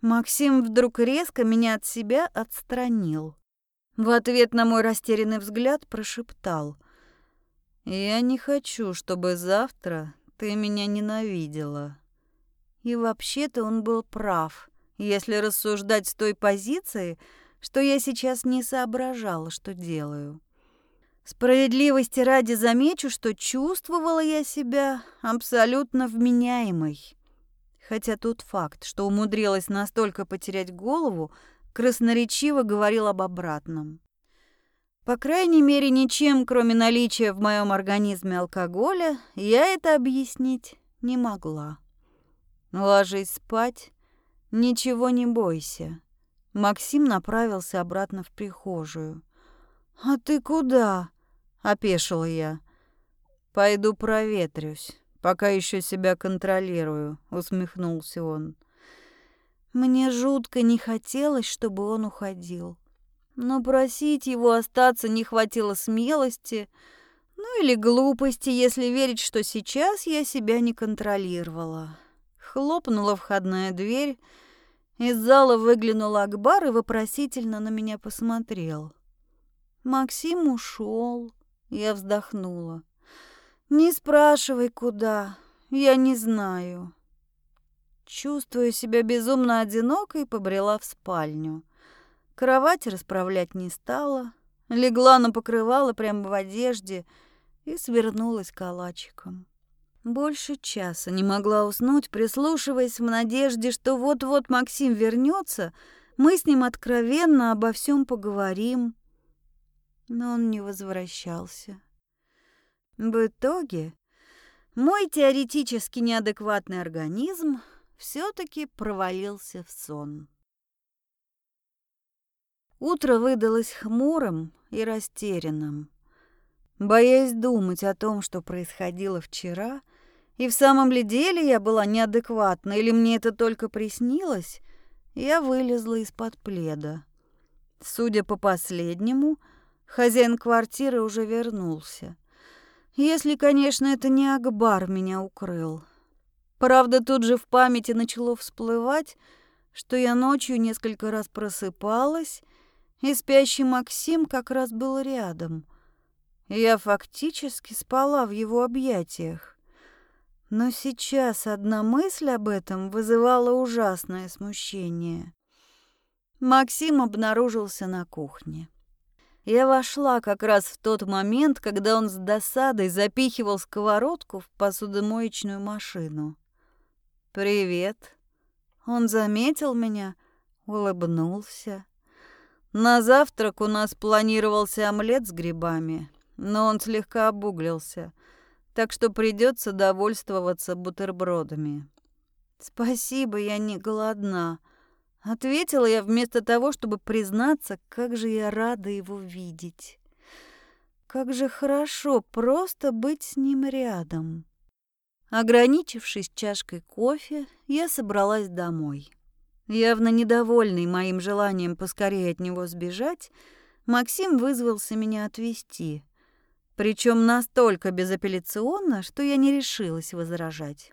Максим вдруг резко меня от себя отстранил. В ответ на мой растерянный взгляд прошептал. «Я не хочу, чтобы завтра ты меня ненавидела». И вообще-то он был прав, если рассуждать с той позиции, что я сейчас не соображала, что делаю. Справедливости ради замечу, что чувствовала я себя абсолютно вменяемой. Хотя тот факт, что умудрилась настолько потерять голову, красноречиво говорил об обратном. По крайней мере, ничем, кроме наличия в моем организме алкоголя, я это объяснить не могла. Ложись спать, ничего не бойся. Максим направился обратно в прихожую. «А ты куда?» опешила я. Пойду проветрюсь, пока еще себя контролирую, усмехнулся он. Мне жутко не хотелось, чтобы он уходил. Но просить его остаться не хватило смелости, ну или глупости, если верить, что сейчас я себя не контролировала. Хлопнула входная дверь, из зала выглянул Акбар и вопросительно на меня посмотрел. Максим ушел. Я вздохнула. «Не спрашивай, куда. Я не знаю». Чувствуя себя безумно одинокой, побрела в спальню. Кровать расправлять не стала, легла на покрывало прямо в одежде и свернулась калачиком. Больше часа не могла уснуть, прислушиваясь в надежде, что вот-вот Максим вернется, мы с ним откровенно обо всем поговорим но он не возвращался. В итоге мой теоретически неадекватный организм все-таки провалился в сон. Утро выдалось хмурым и растерянным. Боясь думать о том, что происходило вчера, и в самом ли деле я была неадекватна, или мне это только приснилось, я вылезла из-под пледа. Судя по последнему, Хозяин квартиры уже вернулся. Если, конечно, это не Акбар меня укрыл. Правда, тут же в памяти начало всплывать, что я ночью несколько раз просыпалась, и спящий Максим как раз был рядом. Я фактически спала в его объятиях. Но сейчас одна мысль об этом вызывала ужасное смущение. Максим обнаружился на кухне. Я вошла как раз в тот момент, когда он с досадой запихивал сковородку в посудомоечную машину. «Привет». Он заметил меня, улыбнулся. На завтрак у нас планировался омлет с грибами, но он слегка обуглился, так что придется довольствоваться бутербродами. «Спасибо, я не голодна», Ответила я вместо того, чтобы признаться, как же я рада его видеть. Как же хорошо просто быть с ним рядом. Ограничившись чашкой кофе, я собралась домой. Явно недовольный моим желанием поскорее от него сбежать, Максим вызвался меня отвезти. Причем настолько безапелляционно, что я не решилась возражать.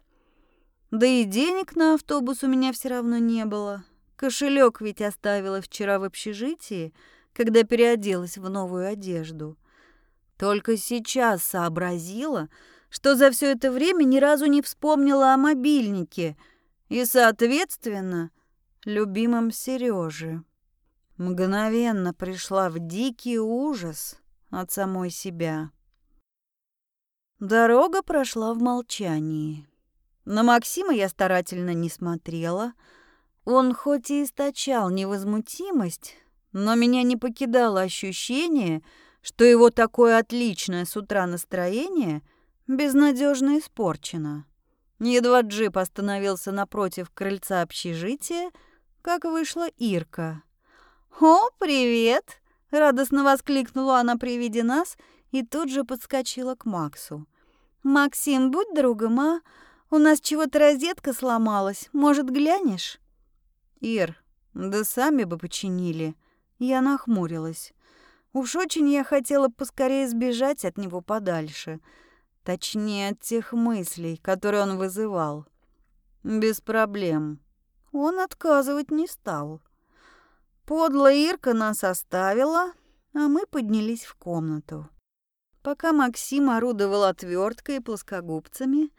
Да и денег на автобус у меня все равно не было. Кошелек ведь оставила вчера в общежитии, когда переоделась в новую одежду. Только сейчас сообразила, что за все это время ни разу не вспомнила о мобильнике и, соответственно, любимом Сережи. Мгновенно пришла в дикий ужас от самой себя. Дорога прошла в молчании. На Максима я старательно не смотрела. Он хоть и источал невозмутимость, но меня не покидало ощущение, что его такое отличное с утра настроение безнадежно испорчено. Едва джип остановился напротив крыльца общежития, как вышла Ирка. «О, привет!» — радостно воскликнула она при виде нас и тут же подскочила к Максу. «Максим, будь другом, а? У нас чего-то розетка сломалась. Может, глянешь?» «Ир, да сами бы починили». Я нахмурилась. Уж очень я хотела поскорее сбежать от него подальше. Точнее, от тех мыслей, которые он вызывал. Без проблем. Он отказывать не стал. Подлая Ирка нас оставила, а мы поднялись в комнату. Пока Максим орудовал отверткой и плоскогубцами,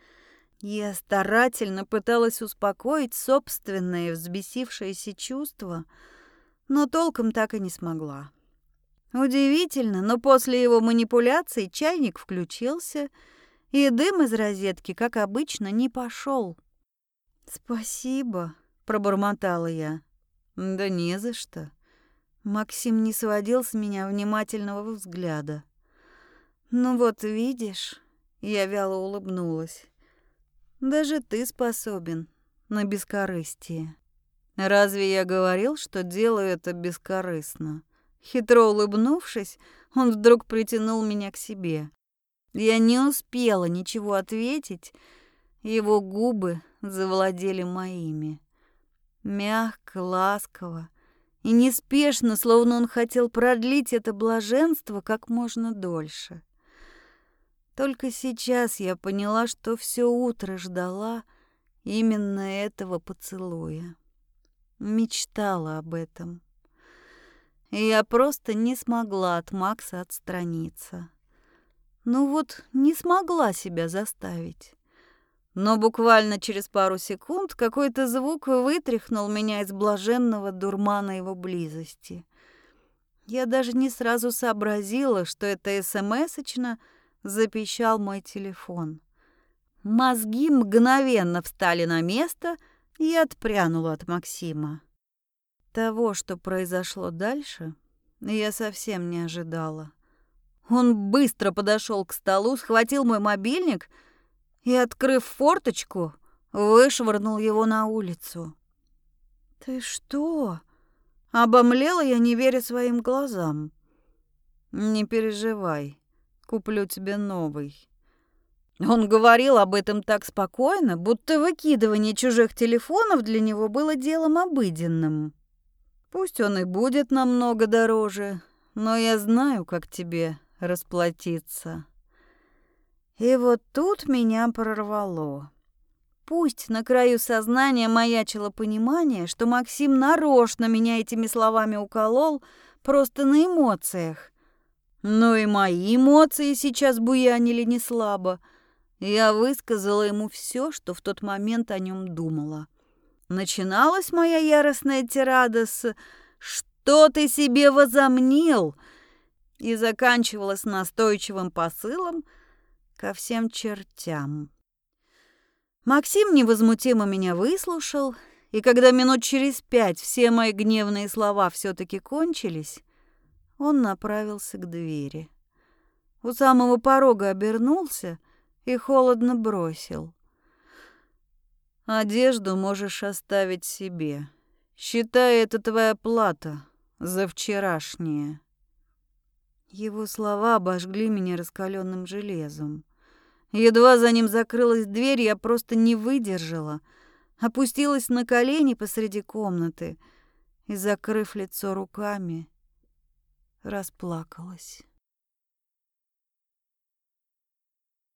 я старательно пыталась успокоить собственные взбесившиеся чувства, но толком так и не смогла. Удивительно, но после его манипуляций чайник включился, и дым из розетки, как обычно, не пошел. «Спасибо», — пробормотала я. «Да не за что». Максим не сводил с меня внимательного взгляда. «Ну вот видишь», — я вяло улыбнулась, — «даже ты способен на бескорыстие». «Разве я говорил, что делаю это бескорыстно?» Хитро улыбнувшись, он вдруг притянул меня к себе. Я не успела ничего ответить, его губы завладели моими. Мягко, ласково и неспешно, словно он хотел продлить это блаженство как можно дольше. Только сейчас я поняла, что все утро ждала именно этого поцелуя. Мечтала об этом. И я просто не смогла от Макса отстраниться. Ну вот, не смогла себя заставить. Но буквально через пару секунд какой-то звук вытряхнул меня из блаженного дурмана его близости. Я даже не сразу сообразила, что это СМСочно — запищал мой телефон. Мозги мгновенно встали на место и отпрянула от Максима. Того, что произошло дальше, я совсем не ожидала. Он быстро подошел к столу, схватил мой мобильник и, открыв форточку, вышвырнул его на улицу. «Ты что?» Обомлела я, не веря своим глазам. «Не переживай куплю тебе новый». Он говорил об этом так спокойно, будто выкидывание чужих телефонов для него было делом обыденным. Пусть он и будет намного дороже, но я знаю, как тебе расплатиться. И вот тут меня прорвало. Пусть на краю сознания маячило понимание, что Максим нарочно меня этими словами уколол, просто на эмоциях. Но и мои эмоции сейчас буянили не слабо. Я высказала ему все, что в тот момент о нем думала. Начиналась моя яростная тирада с «Что ты себе возомнил?» и заканчивалась настойчивым посылом ко всем чертям. Максим невозмутимо меня выслушал, и когда минут через пять все мои гневные слова все таки кончились, он направился к двери. У самого порога обернулся и холодно бросил. «Одежду можешь оставить себе. Считай, это твоя плата за вчерашнее». Его слова обожгли меня раскаленным железом. Едва за ним закрылась дверь, я просто не выдержала. Опустилась на колени посреди комнаты и, закрыв лицо руками, расплакалась.